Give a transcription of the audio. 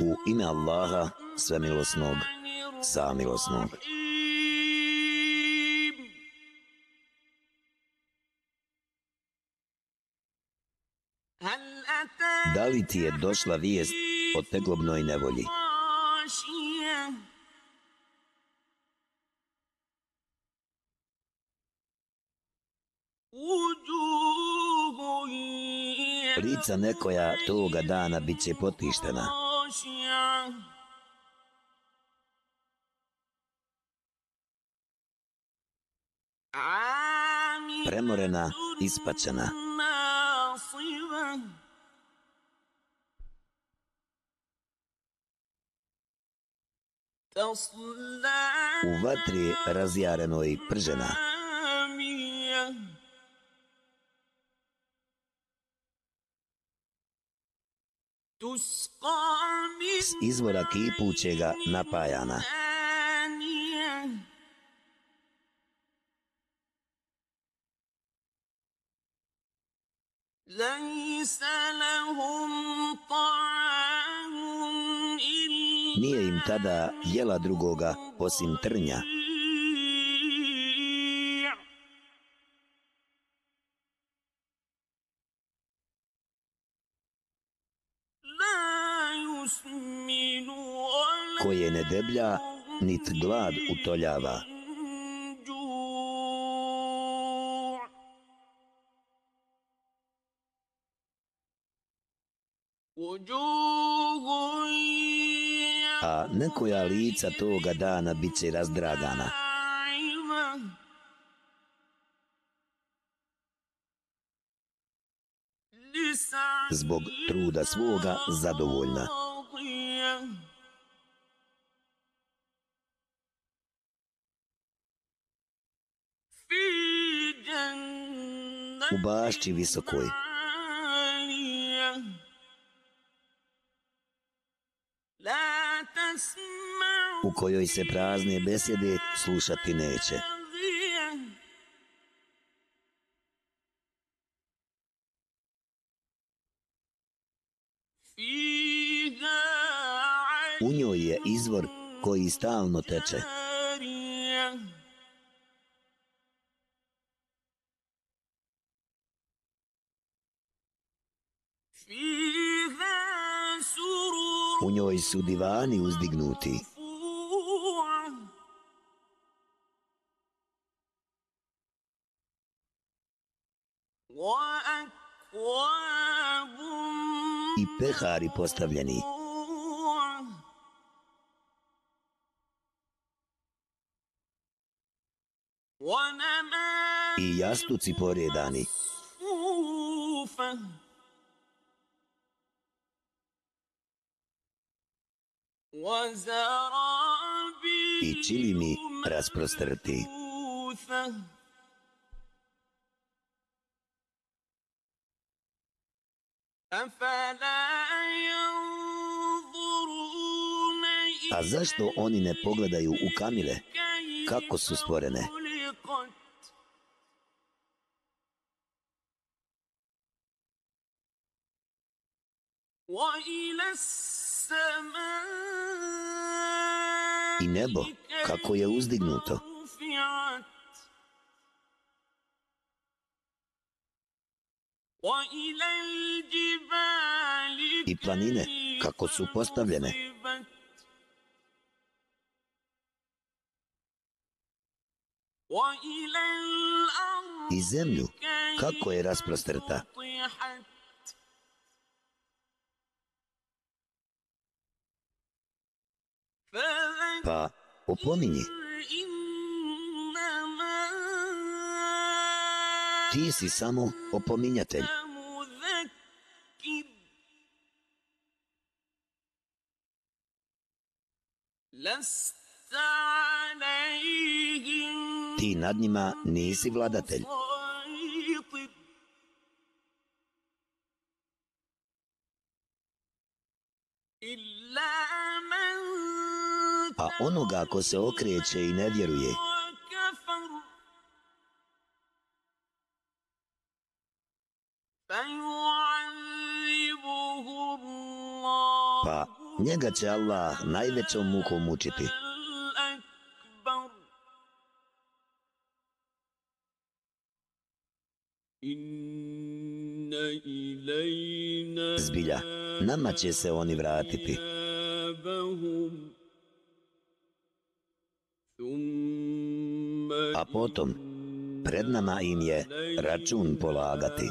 U ime Allaha, svemilosnog, samilosnog. Da li ti je došla vijest o teglobnoj nevolji? Lica nekoja toga dana bit će potištena. Premorena, ispačena. U vatri razjarenoj pržena. S izvora kipućega napajana. Nije im tada jela drugoga osim trnja. Koje ne deblja, nit glad utoljava. A nekoja lica toga dana bit će razdragana. Zbog truda svoga zadovoljna. U bašći visokoj. U kojoj se prazne besede slušati neće. U njoj je izvor koji stalno teče. U njoj su divani uzdignuti. I pehari postavljeni. I jastuci poredani. i čili mi rasprostrti. A zašto oni ne pogledaju u kamile? Kako su stvorene? وَإِلَى i nebo kako je uzdignuto. I planine kako su postavljene. I zemlju kako je rasprostrta. Pa opominji. Ti si samo opominjatelj. Ti nad njima nisi vladatelj. Onoga ko se okreće i ne vjeruje. Pa njega će Allah najvećom mukom mučiti. Zbilja, nama će se oni vratiti. A potom, pred nama im je račun polagati.